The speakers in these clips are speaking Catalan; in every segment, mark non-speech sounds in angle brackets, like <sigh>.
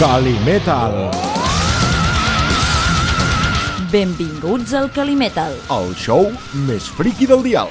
Calimetal, Benvinguts al Calimetal. el show més friqui del dial.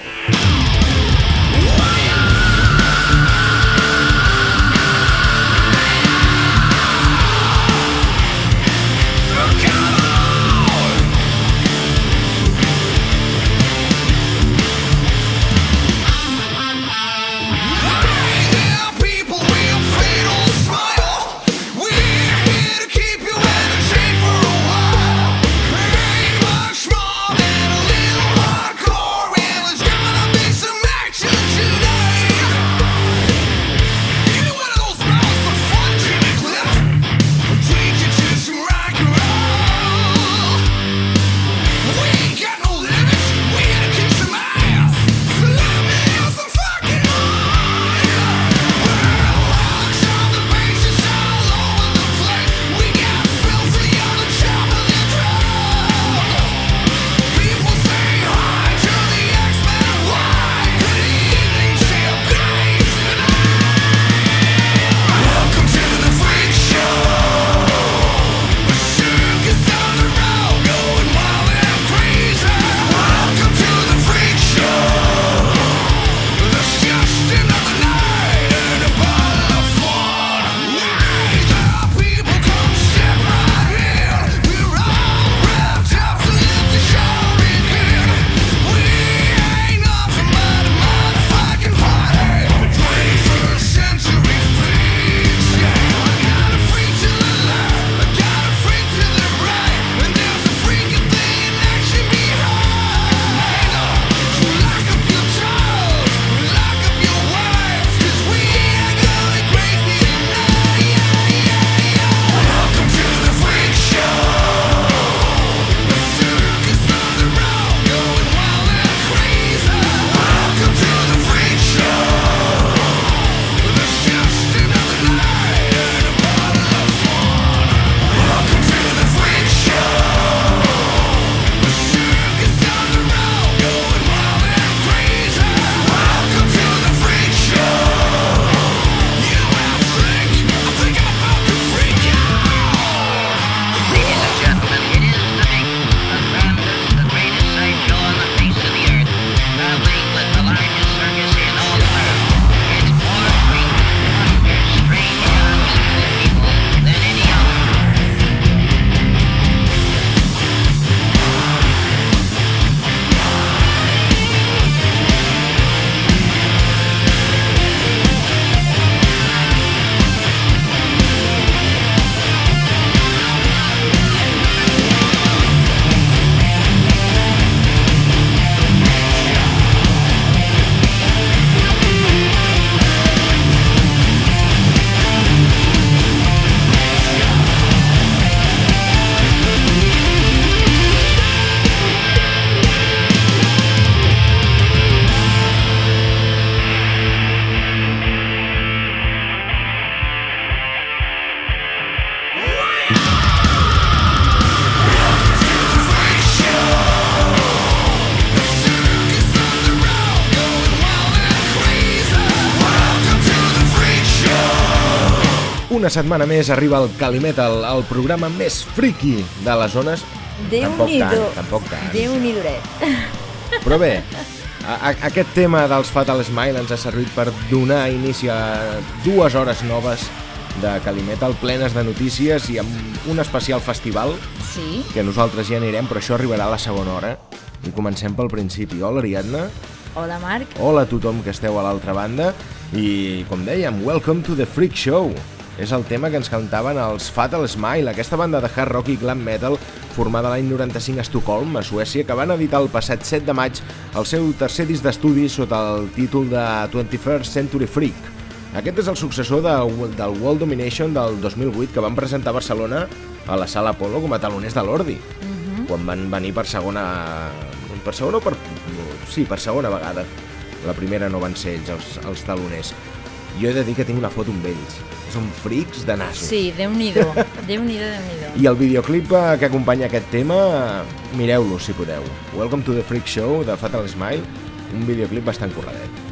Una setmana més arriba el Calimetal, el programa més friki de les zones. Déu-n'hi-do. tampoc tant. Déu-n'hi-do. Però bé, a, a, aquest tema dels Fatal Smile ens ha servit per donar inici a dues hores noves de Calimetal plenes de notícies i amb un especial festival Sí? que nosaltres ja anirem, però això arribarà a la segona hora. I comencem pel principi. Hola, Ariadna. Hola, Marc. Hola a tothom que esteu a l'altra banda. I, com dèiem, Welcome to the Freak Show. És el tema que ens cantaven els Fatal Smile, aquesta banda de hard rock i glam metal formada l'any 95 a Estocolm, a Suècia, que van editar el passat 7 de maig el seu tercer disc d'estudi sota el títol de 21st Century Freak. Aquest és el successor de, del World Domination del 2008 que van presentar a Barcelona a la Sala Apollo com a taloners de l'Ordi, quan van venir per segona... per segona o per... sí, per segona vegada. La primera no van ser ells els, els taloners. Jo he de dir que tinc una foto amb ells. Són frics de naso. Sí, Déu-n'hi-do. Déu-n'hi-do, Déu-n'hi-do. I el videoclip eh, que acompanya aquest tema, mireu-lo si podeu. Welcome to the Freak Show de Fatal Smile, un videoclip bastant corredet.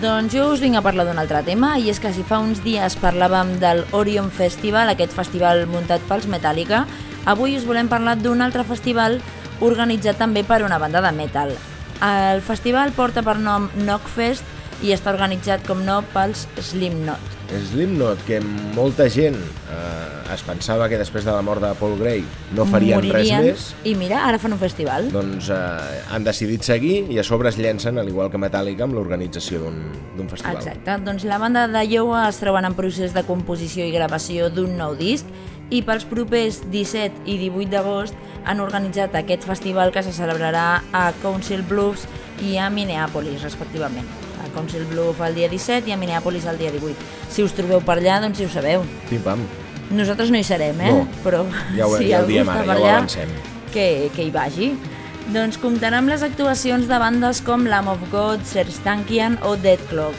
Doncs jo us vinc a parlar d'un altre tema i és que si fa uns dies parlàvem del Orion Festival, aquest festival muntat pels Metallica, avui us volem parlar d'un altre festival organitzat també per una banda de metal. El festival porta per nom Knockfest i està organitzat com no pels Slipknot. Slipknot, que molta gent eh, es pensava que després de la mort de Paul Gray no farien Moririen, res més, I mira, ara fan un festival. doncs eh, han decidit seguir i a sobre es llencen, al igual que Metallica, amb l'organització d'un d'un festival. Exacte, doncs la banda de Iowa es troben en procés de composició i gravació d'un nou disc i pels propers 17 i 18 d'agost han organitzat aquest festival que se celebrarà a Council Bluffs i a Minneapolis, respectivament. Council Bluffs el dia 17 i a Minneapolis el dia 18. Si us trobeu per allà, doncs si ho sabeu. Pim-pam. Nosaltres no hi serem, eh? No. Però Ja ho- si ja algú està per ja allà, avancem. que, que hi vagi. Doncs comptarà amb les actuacions de bandes com Lamb of God, Serstankian o Dead Clock.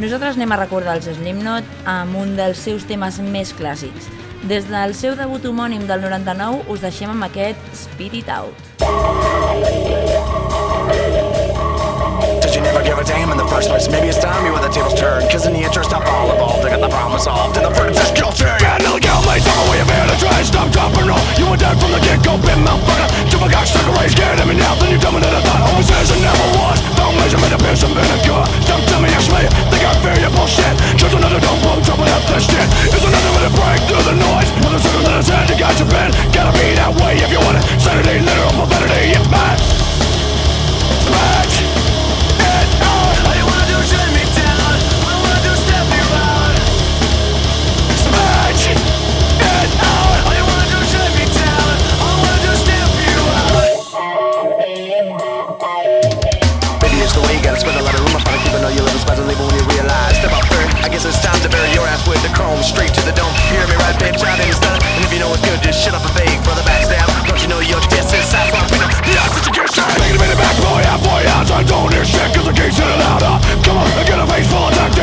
Nosaltres anem a recordar els Slipknot amb un dels seus temes més clàssics. Des del seu debut homònim del 99 us deixem amb aquest Spit It Out. Never give a damn in the first place? Maybe it's time you when the tables turn. Cause in the interest of all involved, I got the problem solved. And the verdict is guilty. Yeah, illegal mates, I'm away of here to try. Stop, dropping off. You were dead from the get go, been motherfucker. Jump a cock, stuck a scared of me now. Then you dumb it, I thought always is and never was. Don't measurement, a piss and vinegar. Don't tell me actually, think I fear your bullshit. Just another dumb bum jumping up this shit. It's another way to break through the noise. With a circle in his head, you got your pen. Gotta be that way if you want it. Sanity, literal profanity, yeah, man. Smash straight to the dome. Hear me right, bitch? I didn't stun. And if you know it's good, just shut up and fake for Taking a minute back, boy, yeah, boy, yeah. I don't hear shit, cause I keep sitting out, uh, come on, I get a face full of tactics.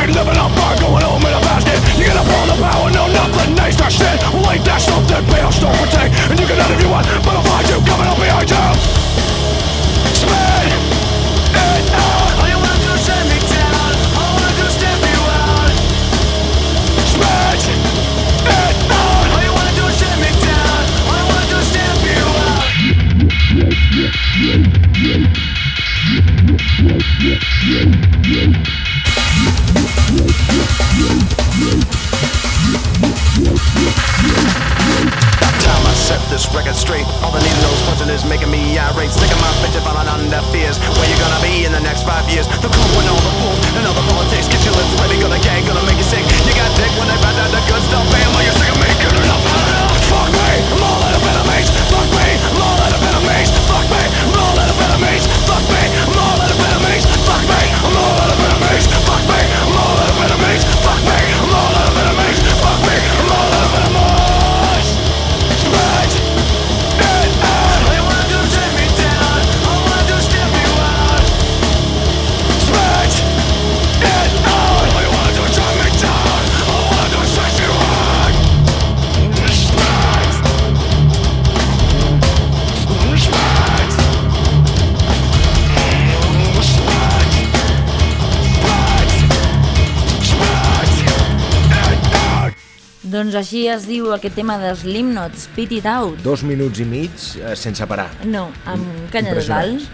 Diu aquest tema de Slipknot, Spit It Out. Dos minuts i mig eh, sense parar. No, amb canya de dalt.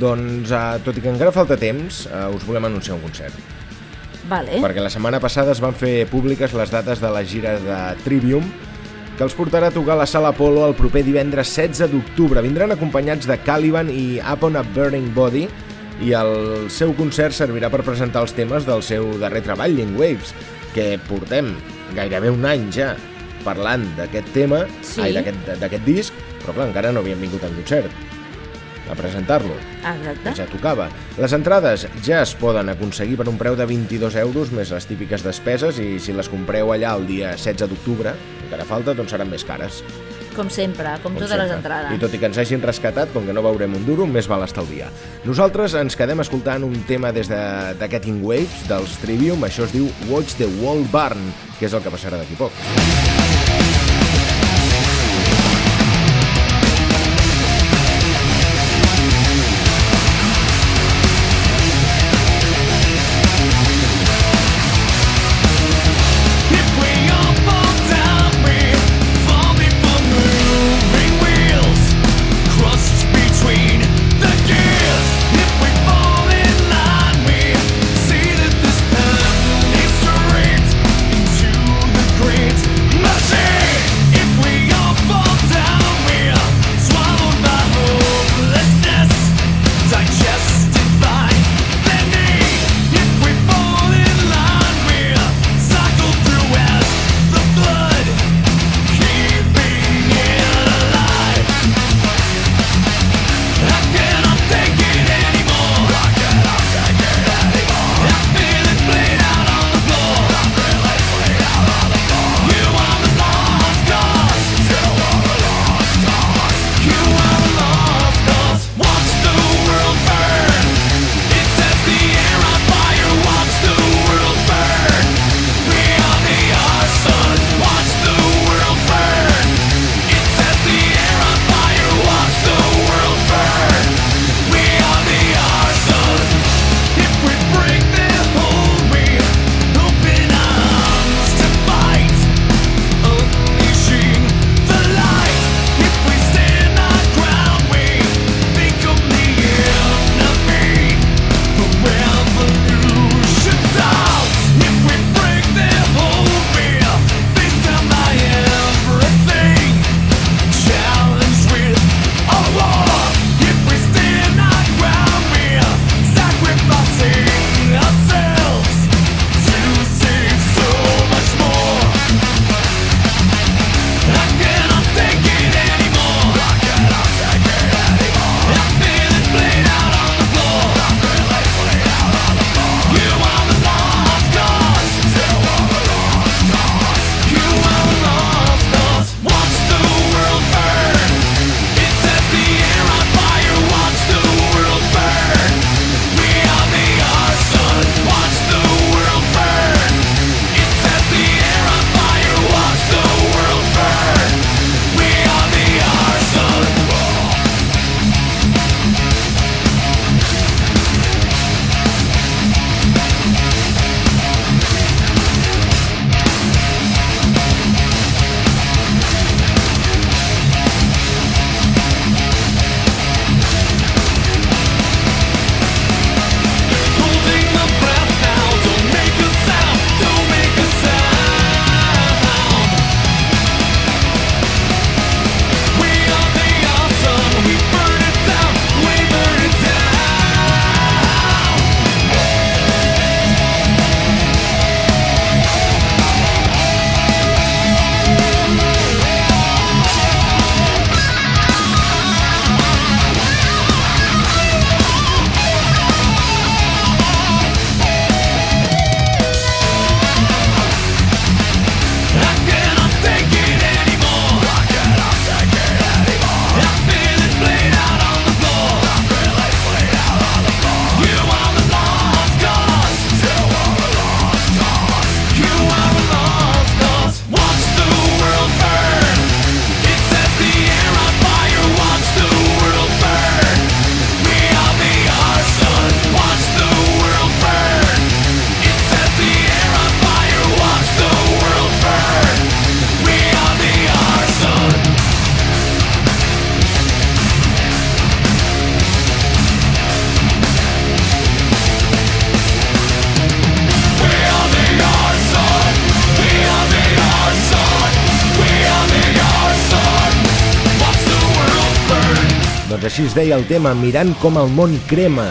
Doncs, eh, tot i que encara falta temps, eh, us volem anunciar un concert. Vale. Perquè la setmana passada es van fer públiques les dates de la gira de Trivium, que els portarà a tocar a la Sala Apollo el proper divendres 16 d'octubre. Vindran acompanyats de Caliban i Upon a Burning Body, i el seu concert servirà per presentar els temes del seu darrer treball, Link Waves, que portem gairebé un any ja parlant d'aquest tema, Sí. ai, d'aquest disc, però clar, encara no havien vingut en concert a presentar-lo Exacte. ja tocava. Les entrades ja es poden aconseguir per un preu de 22 euros més les típiques despeses i si les compreu allà el dia 16 d'octubre, encara falta, doncs seran més cares. Com sempre, com, com totes sempre. les entrades. I tot i que ens hagin rescatat, com que no veurem un duro, més val estalviar. Nosaltres ens quedem escoltant un tema des de- d'aquest In Waves, dels Trivium, això es diu Watch the Wall Burn, que és el que passarà d'aquí poc. Watch deia el tema, mirant com el món crema,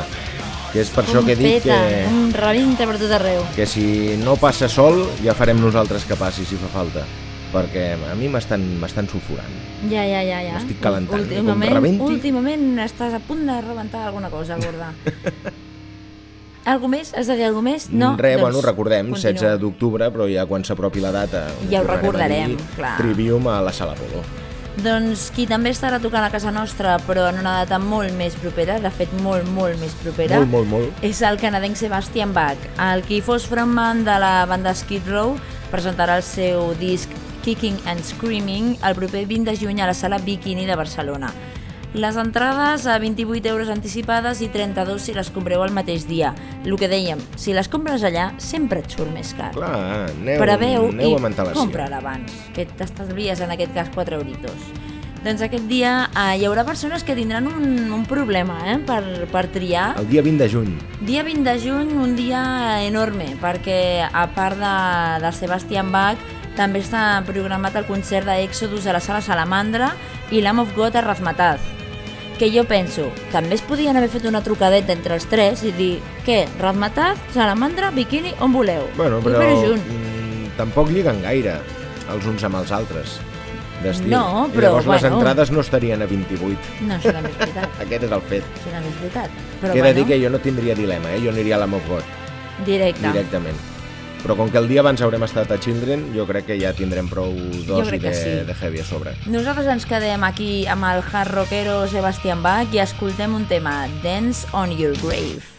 que és per això que dic peta, que, un rebenta per tot arreu. que si no passa sol ja farem nosaltres que passi si fa falta, perquè a mi m'estan sulfurant. Ja, ja, ja, ja. M'estic calentant, eh? Últimament, rebenti. últimament estàs a punt de rebentar alguna cosa, gorda. <laughs> Algo més? Has de dir alguna més? No? Res, Doncs bueno, recordem, continua. 16 d'octubre, però ja quan s'apropi la data... Ja ho recordarem, dir clar. Trivium a la Sala Polo. Doncs qui també estarà tocant a casa nostra, però en una data molt més propera, de fet molt, molt més propera, Molt, molt, molt. és el canadenc Sebastian Bach. El qui fos frontman de la banda Skid Row presentarà el seu disc Kicking and Screaming el proper 20 de juny a la sala Bikini de Barcelona. Les entrades a 28 euros anticipades i 32 si les compreu el mateix dia. El que dèiem, si les compres allà, sempre et surt més car. Clar, aneu, Preveu aneu amb antelació. compra-la abans, que t'estalvies en aquest cas 4 euritos. Doncs aquest dia eh, hi haurà persones que tindran un, un problema eh, per, per triar. El dia 20 de juny. Dia 20 de juny, un dia enorme, perquè a part de, de Sebastian Bach, també està programat el concert d'Exodus a la sala Salamandra i l'Am of God a Razmataz. Que jo penso, també es podien haver fet una trucadeta entre els tres i dir, què, Razmataz, Salamandra, Bikini, on voleu? Bueno, I però mm, tampoc lliguen gaire els uns amb els altres d'estil. No, I però, llavors les bueno. entrades no estarien a 28. No, això també és veritat. <laughs> Aquest és el fet. Això també és veritat. Però Queda bueno, dir que jo no tindria dilema, eh? jo aniria a la Mof God, directe. directament. Però com que el dia abans haurem estat a Children, jo crec que ja tindrem prou dosi de, sí. de heavy a sobre. Nosaltres ens quedem aquí amb el hard rockero Sebastian Bach i escoltem un tema, Dance on Your Grave.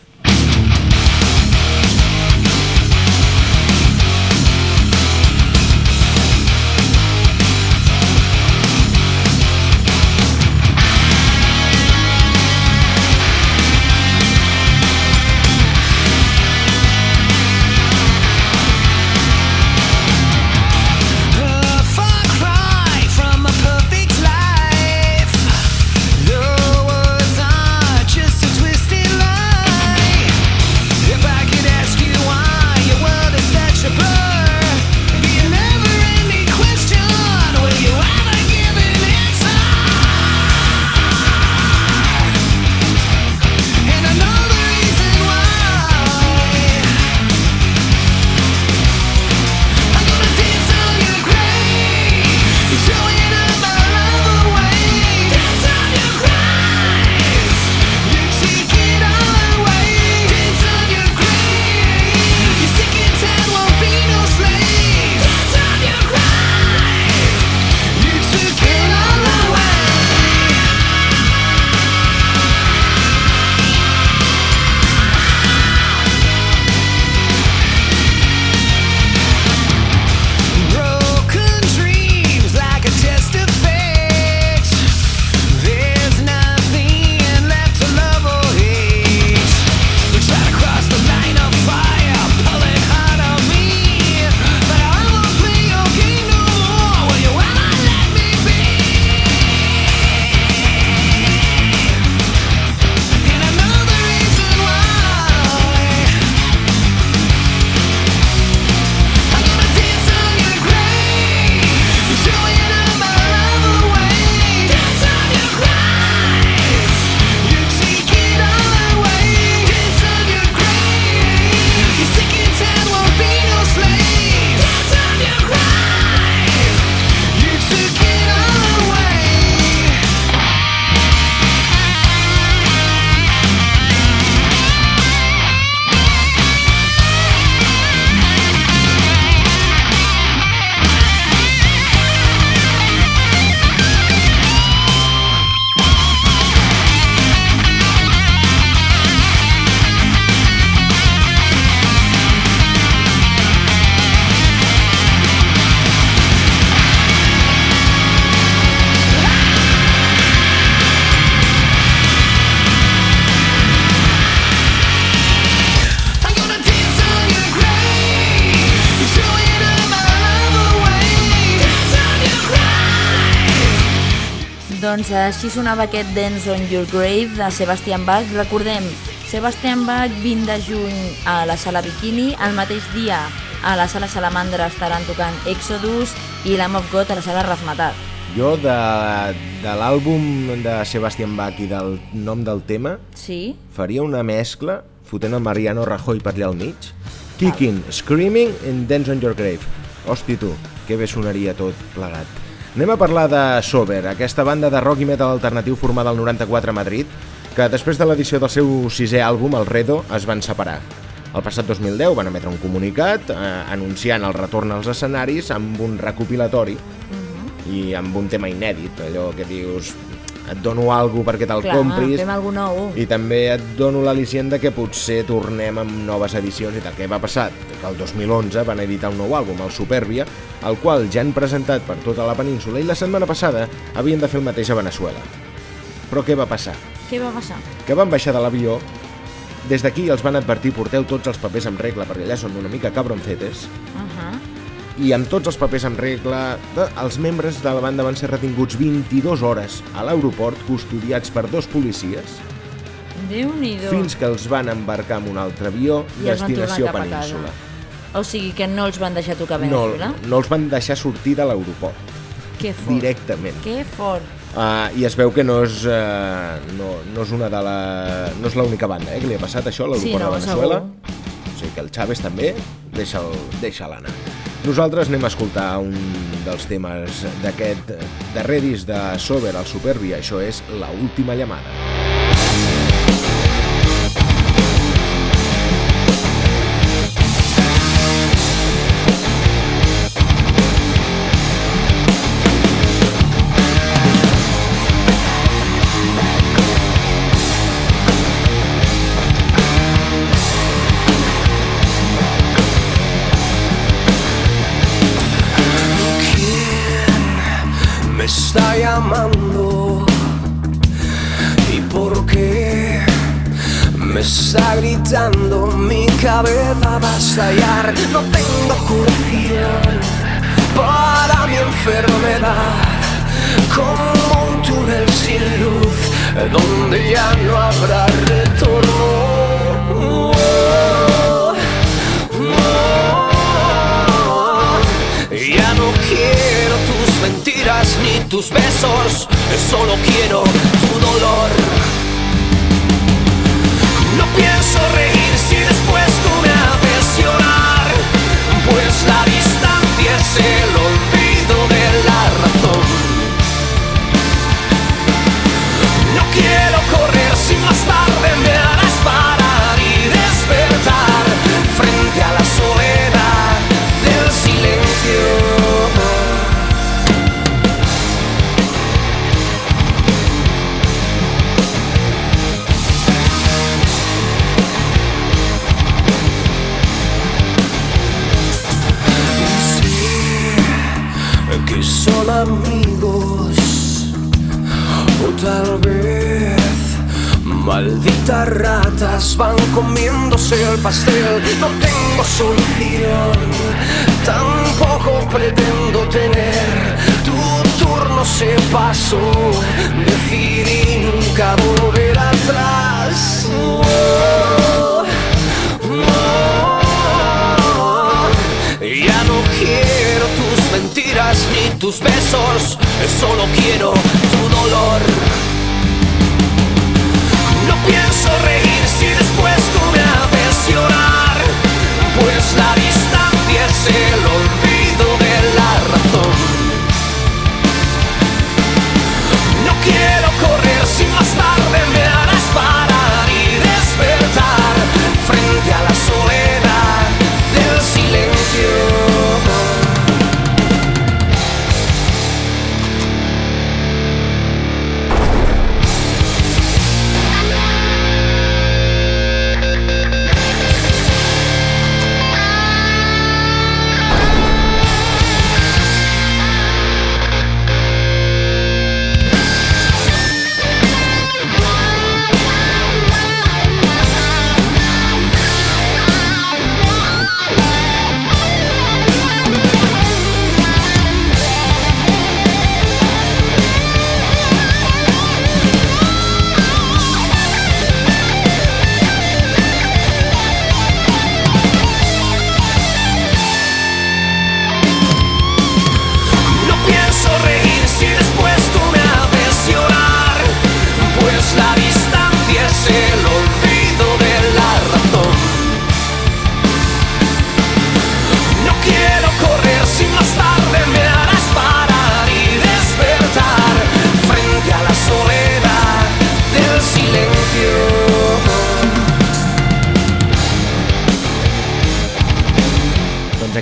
Doncs així sonava aquest Dance on Your Grave de Sebastian Bach. Recordem, Sebastian Bach 20 de juny a la sala Bikini, el mateix dia a la sala Salamandra estaran tocant Exodus i l'Am of God a la sala Razmataz. Jo de, de l'àlbum de Sebastian Bach i del nom del tema Sí? faria una mescla fotent el Mariano Rajoy per allà al mig. Kicking, Screaming and Dance on Your Grave. Hosti tu, que bé sonaria tot plegat. Anem a parlar de Sober, aquesta banda de rock i metal alternatiu formada al 94 a Madrid, que després de l'edició del seu sisè àlbum, el Redo, es van separar. El passat 2010 van emetre un comunicat eh, anunciant el retorn als escenaris amb un recopilatori i amb un tema inèdit, allò que dius et dono alguna perquè te'l compris fem algú nou. i també et dono l'al·licient de que potser tornem amb noves edicions i tal. Què va passar? Que el 2011 van editar un nou àlbum, el Superbia, el qual ja han presentat per tota la península i la setmana passada havien de fer el mateix a Venezuela. Però què va passar? Què va passar? Que van baixar de l'avió, des d'aquí els van advertir porteu tots els papers en regla perquè allà són una mica cabroncetes Uh -huh. I amb tots els papers en regla, els membres de la banda van ser retinguts 22 hores a l'aeroport custodiats per dos policies Déu-n'hi-do. fins que els van embarcar en un altre avió I destinació península. O sigui que no els van deixar tocar No, Venezuela? no els van deixar sortir de l'aeroport, Que fort. directament. Que fort. Uh, I es veu que no és, uh, no, no és una de la... no és l'única banda eh, que li ha passat això a l'aeroport Sí, no, de Venezuela. segur. O sigui que el Chaves també, deixa anar. Nosaltres anem a escoltar un dels temes d'aquest darrer disc de Sober, el Superbia, això és La última llamada. Me está gritando mi cabeza va a estallar. No tengo curación para mi enfermedad. Como un túnel sin luz donde ya no habrá retorno. Ya no quiero tus mentiras ni tus besos, solo quiero tu dolor. corregir.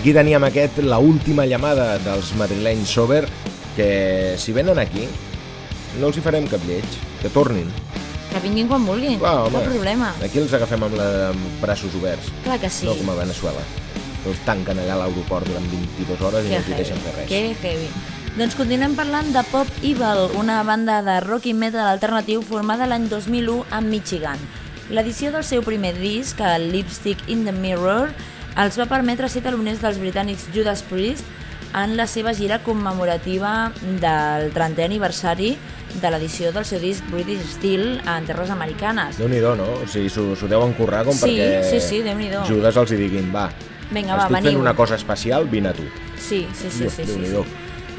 Aquí teníem aquest, la última llamada dels madrilenys Sober, que si venen aquí, no els hi farem cap lleig, que tornin. Que vinguin quan vulguin, Clar, home, cap problema. Aquí els agafem amb, la, amb braços oberts, Clar que sí. no com a Venezuela. Els tanquen allà a l'aeroport durant 22 hores i Que no t'hi heavy, deixen fer res. que heavy. Doncs continuem parlant de Pop Evil, una banda de rock i metal alternatiu formada l'any 2001 a Michigan. L'edició del seu primer disc, el Lipstick in the Mirror, els va permetre ser taloners dels britànics Judas Priest en la seva gira commemorativa del 30è aniversari de l'edició del seu disc British Steel en terres americanes. Déu-n'hi-do, no? O sigui, s'ho deuen currar com Sí, perquè sí, sí. Judes els hi diguin, va, Vinga, va, estic fent veniu. una cosa especial, vine a tu. Sí, sí, sí, Dio, sí, sí, sí.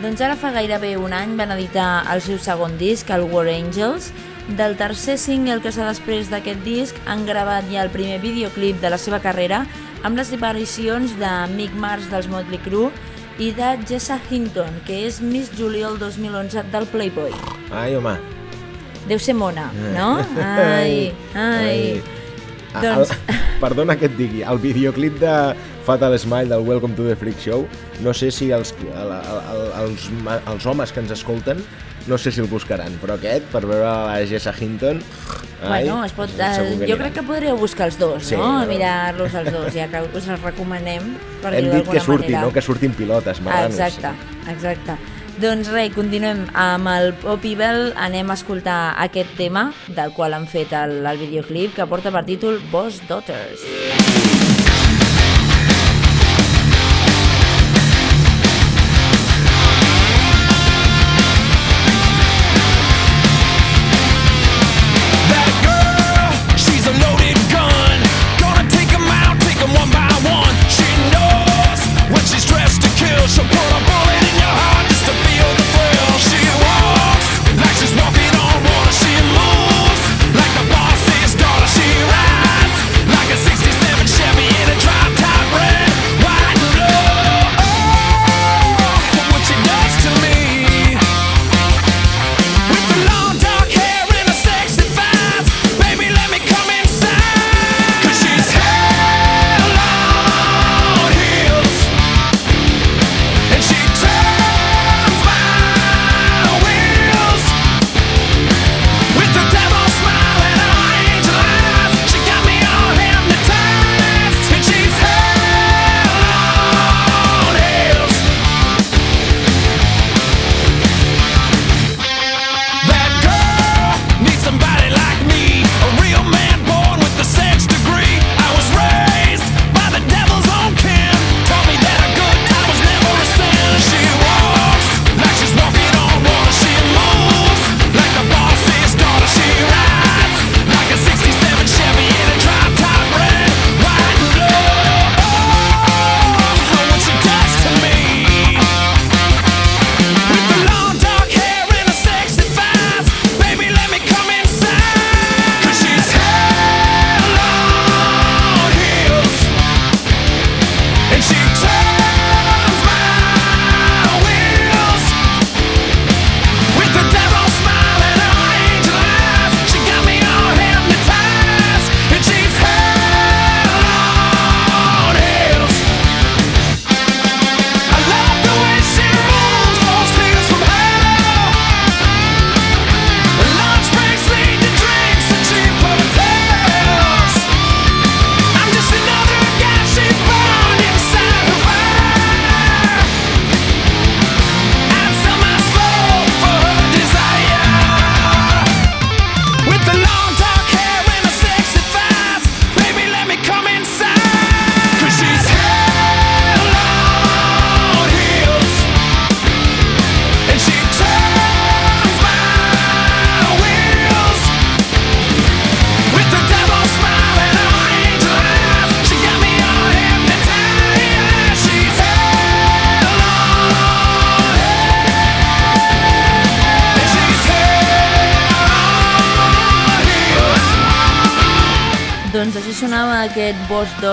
Doncs ara fa gairebé un any van editar el seu segon disc, el War Angels. Del tercer single que s'ha després d'aquest disc han gravat ja el primer videoclip de la seva carrera amb les aparicions de Mick Mars dels Motley Crue i de Jessa Hinton, que és Miss Juliol 2011 del Playboy. Ai, home. Deu ser mona, no? Ai, ai. Ah, Doncs- el, perdona que et digui, el videoclip de Fatal Smile del Welcome to the Freak Show, no sé si els, el, el, el, els, els homes que ens escolten, no sé si el buscaran, però aquest, per veure la Jessa Hinton... ai, Bueno, es pot, segur eh, jo crec que podríeu buscar els dos, Sí, no? no? Mirar-los els dos, ja que us els recomanem, per Hem dit que surtin, manera. no? Que surtin pilotes, marranos. Exacte, exacte. Doncs res, continuem amb el Pop Evil, anem a escoltar aquest tema, del qual han fet el, el videoclip, que porta per títol Boss Daughters. That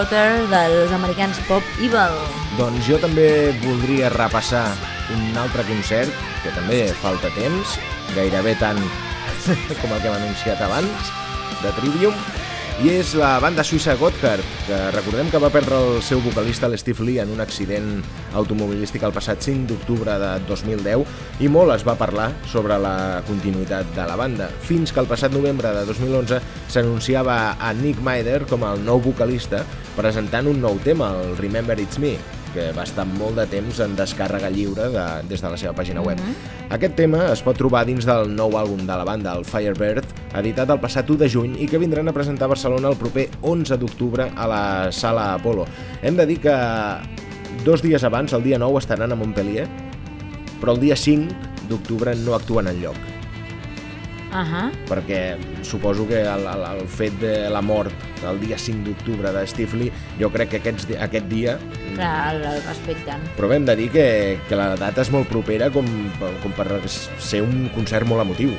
Boss Daughter dels americans Pop Evil. Doncs jo també voldria repassar un altre concert, que també falta temps, gairebé tant <laughs> com el que hem anunciat abans, de Trivium, i és la banda suïssa Gotthard, que recordem que va perdre el seu vocalista l'Steve Lee en un accident automobilístic el passat 5 d'octubre de 2010 i molt es va parlar sobre la continuïtat de la banda, fins que el passat novembre de 2011 s'anunciava a Nick Maider com el nou vocalista presentant un nou tema, el Remember It's Me, que va estar molt de temps en descàrrega lliure de, des de la seva pàgina web. Aquest tema es pot trobar dins del nou àlbum de la banda, el Firebird, editat el passat 1 de juny i que vindran a presentar a Barcelona el proper 11 d'octubre a la Sala Apolo. Hem de dir que dos dies abans, el dia 9, estaran a Montpellier, però el dia 5 d'octubre no actuen en lloc Ahà. perquè suposo que el, el, el fet de la mort el dia 5 d'octubre de Steve Lee, jo crec que aquests, aquest dia Clar, el, el respecten. però hem de dir que, que la data és molt propera com, com per ser un concert molt emotiu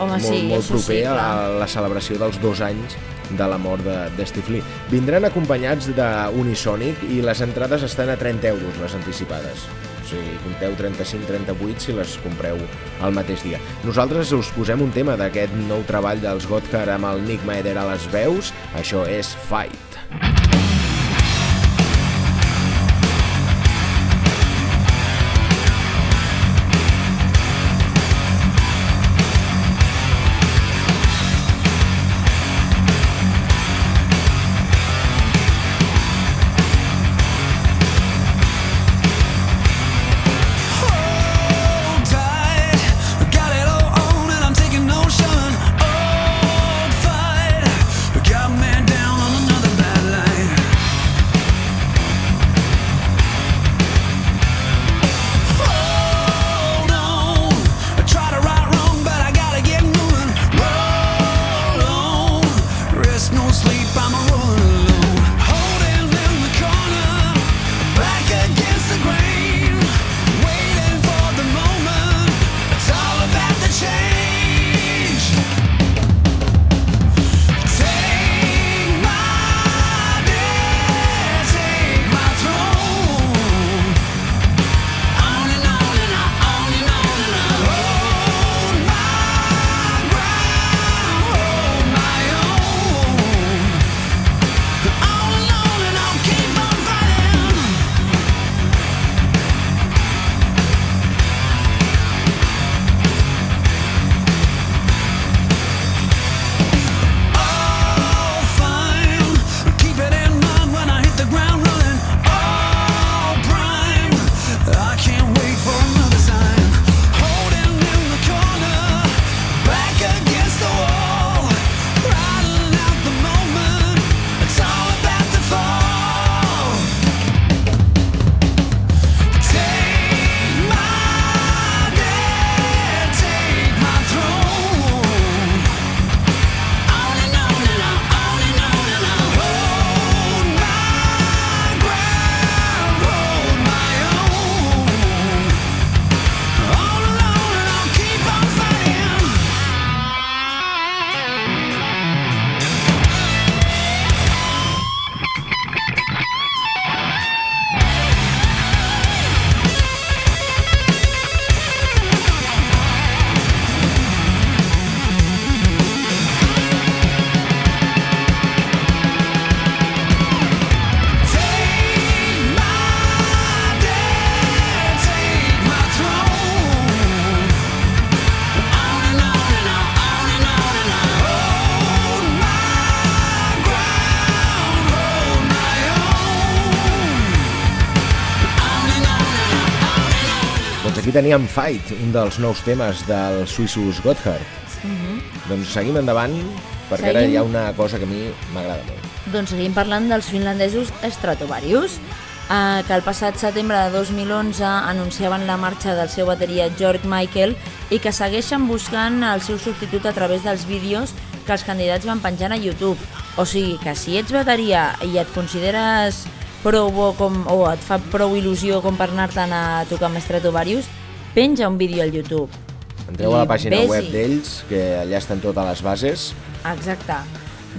Home, molt, sí, molt proper sí, a clar. la celebració dels dos anys de la mort de, de Steve Lee. Vindran acompanyats d'Unisonic i les entrades estan a 30 euros, les anticipades. Sigui, compteu 35-38 si les compreu el mateix dia. Nosaltres us posem un tema d'aquest nou treball dels Gotthard amb el Nick Maider a les veus. Això és Fight. Hold teníem Fight, un dels nous temes dels suïssos Gotthard. Doncs seguim endavant, perquè ara Seguim. hi ha una cosa que a mi m'agrada molt. Doncs seguim parlant dels finlandesos Stratovarius, eh, que el passat setembre de 2011 anunciaven la marxa del seu bateria George Michael i que segueixen buscant el seu substitut a través dels vídeos que els candidats van penjant a YouTube. O sigui que si ets bateria i et consideres prou bo com, o et fa prou il·lusió com per anar-te'n a tocar amb Stratovarius, penja un vídeo al YouTube. Entreu a la pàgina web d'ells, que allà estan totes les bases. Exacte.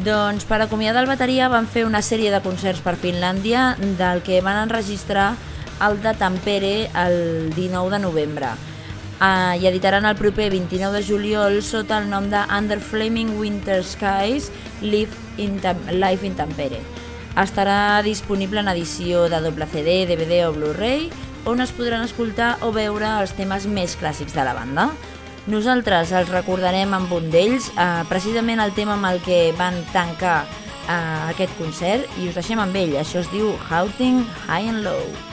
Doncs per acomiadar el bateria van fer una sèrie de concerts per Finlàndia del que van enregistrar el de Tampere el 19 de novembre. uh, i editaran el proper 29 de juliol sota el nom de Under Flaming Winter Skies Live in, Tam Live in Tampere. Estarà disponible en edició de doble CD, DVD o Blu-ray, on es podran escoltar o veure els temes més clàssics de la banda. Nosaltres els recordarem amb un d'ells, eh, precisament el tema amb el que van tancar eh, aquest concert, i us deixem amb ell. Això es diu Houting High and Low.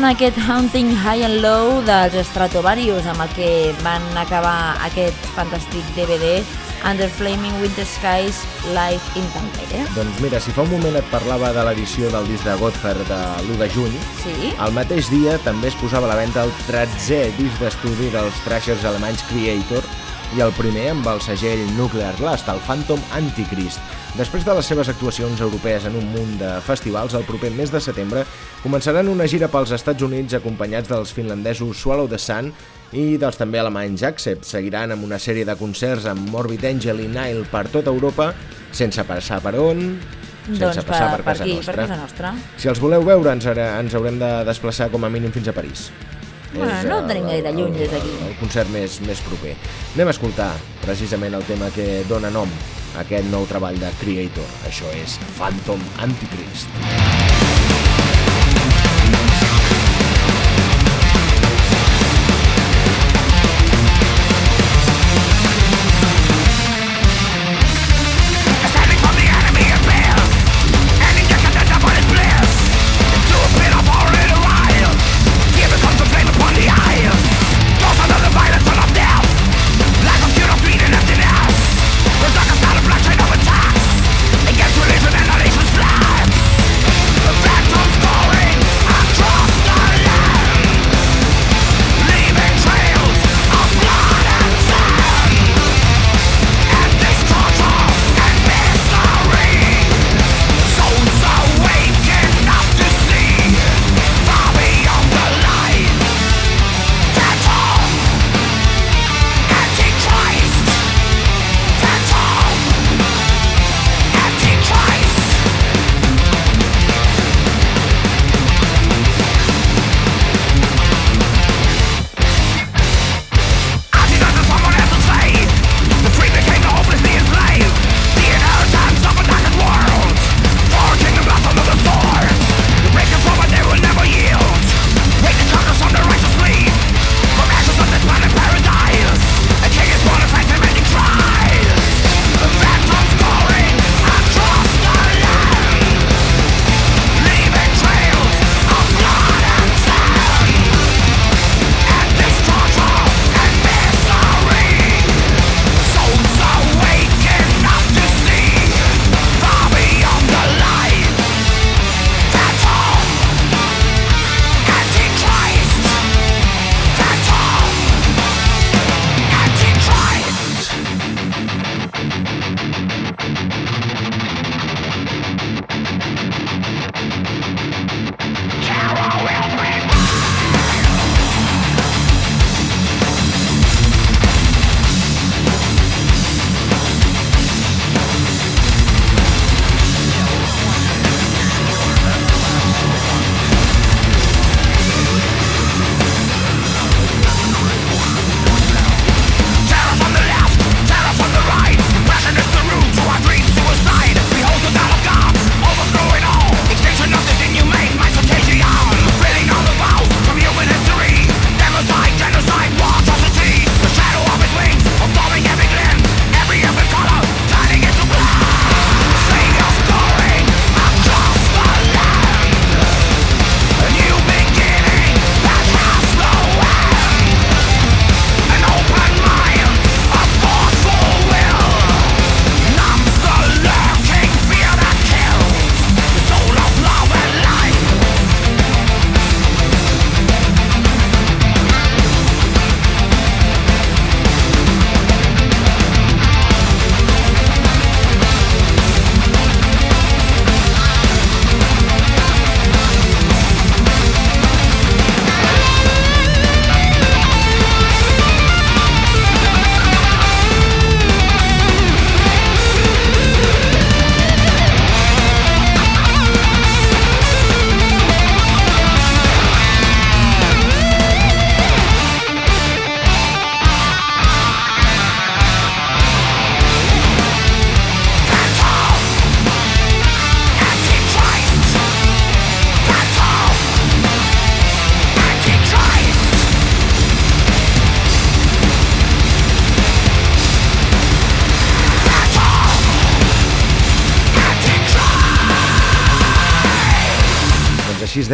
Sona aquest Hunting High and Low dels Stratovarius amb el que van acabar aquest fantàstic DVD Under Flaming Winter Skies Live in Tampere. Doncs mira, si fa un moment et parlava de l'edició del disc de Gotthard de l'1 de juny, Sí? el mateix dia també es posava a la venda el 13è disc d'estudi dels thrashers alemanys Creator i el primer amb el segell Nuclear Blast, el Phantom Antichrist. Després de les seves actuacions europees en un munt de festivals, el proper mes de setembre començaran una gira pels Estats Units acompanyats dels finlandesos Swallow the Sun i dels també alemanys Accept. Seguiran amb una sèrie de concerts amb Morbid Angel i Nile per tota Europa, sense passar per on, sense doncs passar per, per casa aquí, nostra. per casa nostra. Si els voleu veure, ens, ara, ens haurem de desplaçar com a mínim fins a París. Bueno, És, no eh, tenim el- gaire lluny el- des d'aquí. El concert més, més proper. Anem a escoltar precisament el tema que dona nom a aquest nou treball de Creator. Això és Phantom Antichrist. Standing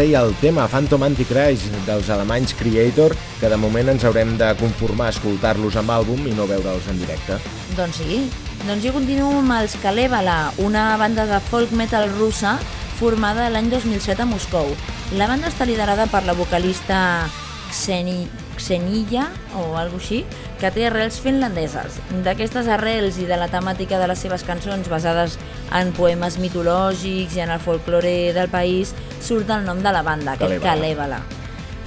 deia el tema Phantom Antichrist dels alemanys Creator, que de moment ens haurem de conformar a escoltar-los amb àlbum i no veure'ls en directe. Doncs sí. Doncs jo continuo amb els Kalevala, una banda de folk metal russa formada l'any 2007 a Moscou. La banda està liderada per la vocalista Xeni, Xenilla, o alguna així, que té arrels finlandeses. D'aquestes arrels i de la temàtica de les seves cançons basades en poemes mitològics i en el folklore del país surt el nom de la banda, aquest Kalevala. Kalevala.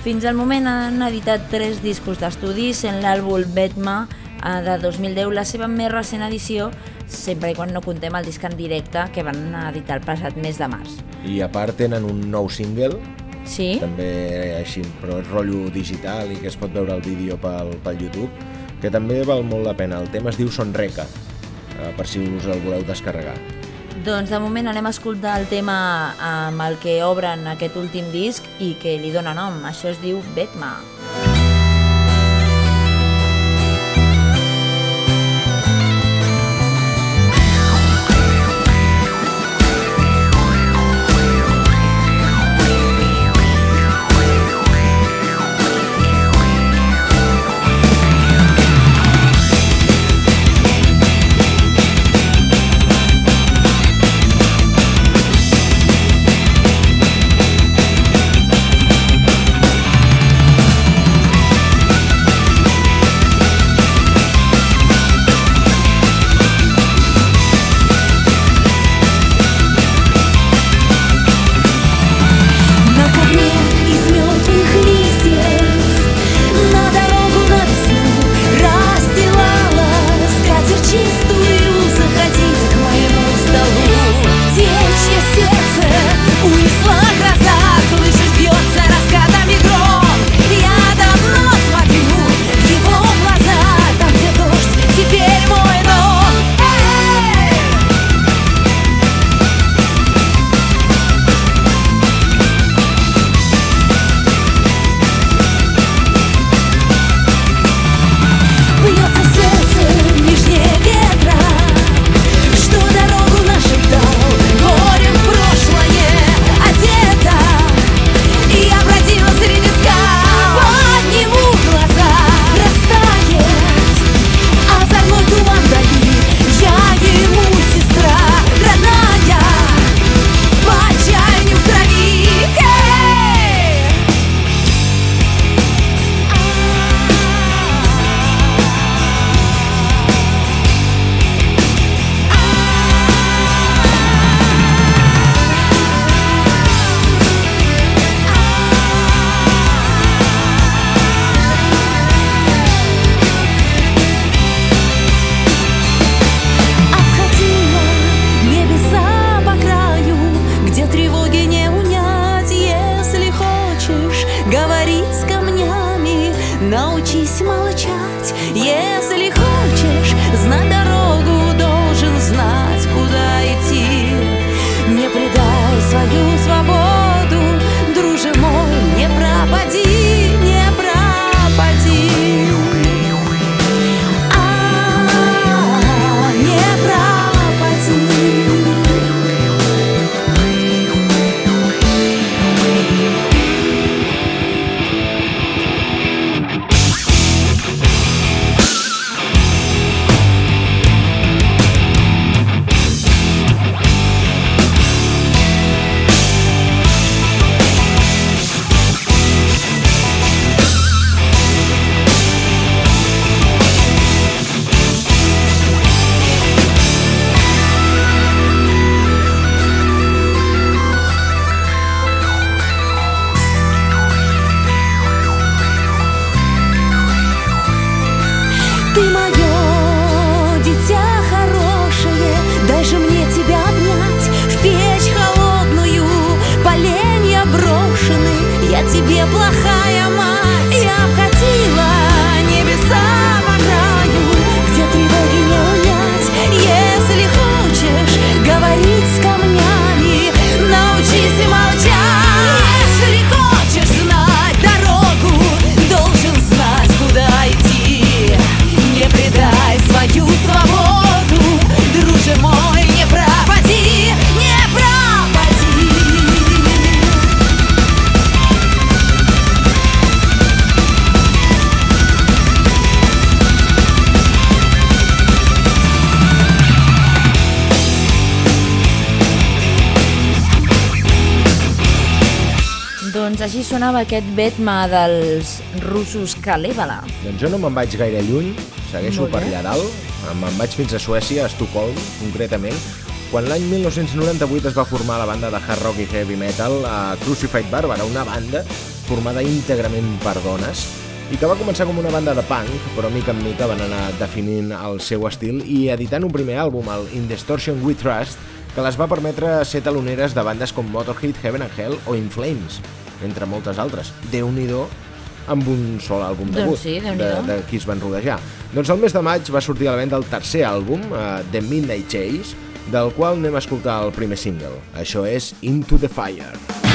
Fins al moment han editat tres discos d'estudi, sent l'àlbum Betma eh, de 2010 la seva més recent edició, sempre i quan no contem el disc en directe que van editar el passat mes de març. I a part tenen un nou single, Sí? també així, però és rotllo digital i que es pot veure el vídeo pel, pel YouTube, que també val molt la pena. El tema es diu Sonreca, eh, per si us el voleu descarregar. Doncs de moment anem a escoltar el tema amb el que obren aquest últim disc i que li dóna nom. Això es diu Betma. На aquest Betma dels russos Kalevala. Doncs jo no me'n vaig gaire lluny, segueixo per allà dalt, me'n vaig fins a Suècia, a Estocolm, concretament, quan l'any 1998 es va formar la banda de hard rock i heavy metal a Crucified Barbara, una banda formada íntegrament per dones i que va començar com una banda de punk, però mica en mica van anar definint el seu estil i editant un primer àlbum, el In Distortion We Trust, que les va permetre ser taloneres de bandes com Motorhead, Heaven and Hell o In Flames, entre moltes altres. Déu-n'hi-do amb un sol àlbum Doncs debut sí, de, de qui es van rodejar. Doncs el mes de maig va sortir a la venda el tercer àlbum, uh, The Midnight Chase, del qual anem a escoltar el primer single. Això és Into the Fire. I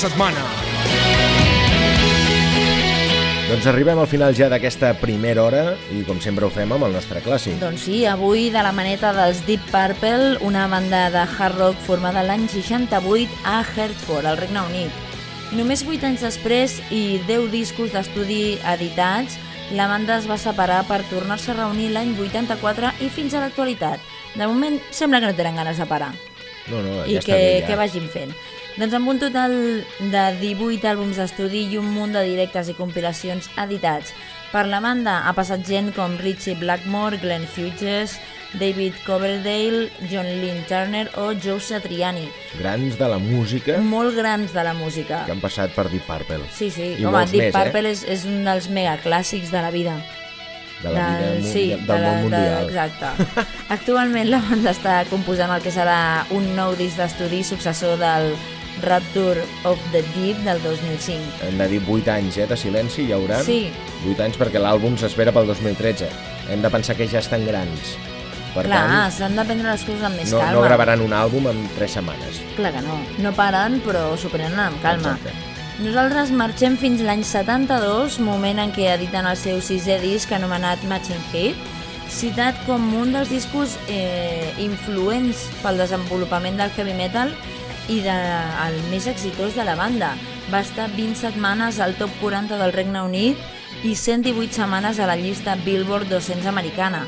setmana. Doncs arribem al final ja d'aquesta primera hora i com sempre ho fem amb el nostre clàssic. Doncs sí, avui de la maneta dels Deep Purple, una banda de hard rock formada l'any 68 a Hertford, al Regne Unit. Només 8 anys després i 10 discos d'estudi editats, la banda es va separar per tornar-se a reunir l'any 84 i fins a l'actualitat. De moment sembla que no tenen ganes de parar No, no, i ja està que, bé, ja. que vagin fent. Doncs amb un total de 18 àlbums d'estudi i un munt de directes i compilacions editats. Per la banda ha passat gent com Richie Blackmore, Glenn Hughes, David Coverdale, John Lynn Turner o Joe Satriani. Grans de la música Molt grans de la música. que han passat per Deep Purple. Sí, sí, I home, Deep més, Purple eh? és, és un dels megaclàssics de la vida. De la vida Del- mundial, sí, del de la- món mundial. De, exacte. <laughs> Actualment la banda està composant el que serà un nou disc d'estudi successor del Rapture of the Deep del 2005. Hem de dir 8 anys eh, de silenci, hi haurà. Sí. 8 anys perquè l'àlbum s'espera pel 2013. Hem de pensar que ja estan grans. Per Clar, tant, s'han de prendre les coses amb més no, calma. no gravaran un àlbum en 3 setmanes. Clar que no. No paren, però s'ho prenen amb calma. Exacte. Nosaltres marxem fins l'any 72, moment en què editen el seu sisè disc anomenat Matching Hit, citat com un dels discos eh, influents pel desenvolupament del heavy metal i de, el més exitós de la banda. Va estar 20 setmanes al top 40 del Regne Unit i 118 setmanes a la llista Billboard 200 americana.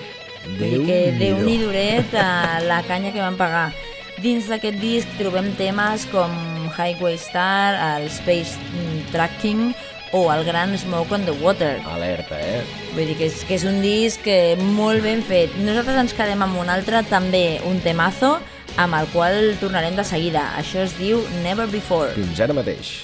Dir que déu nhi duret a la canya que van pagar. Dins d'aquest disc trobem temes com Highway Star, el Space Tracking o el gran Smoke on the Water. Alerta, eh? Vull dir que és, que és un disc eh, molt ben fet. Nosaltres ens quedem amb un altre, també un temazo, amb el qual tornarem de seguida. Això es diu Never Before. Fins ara mateix.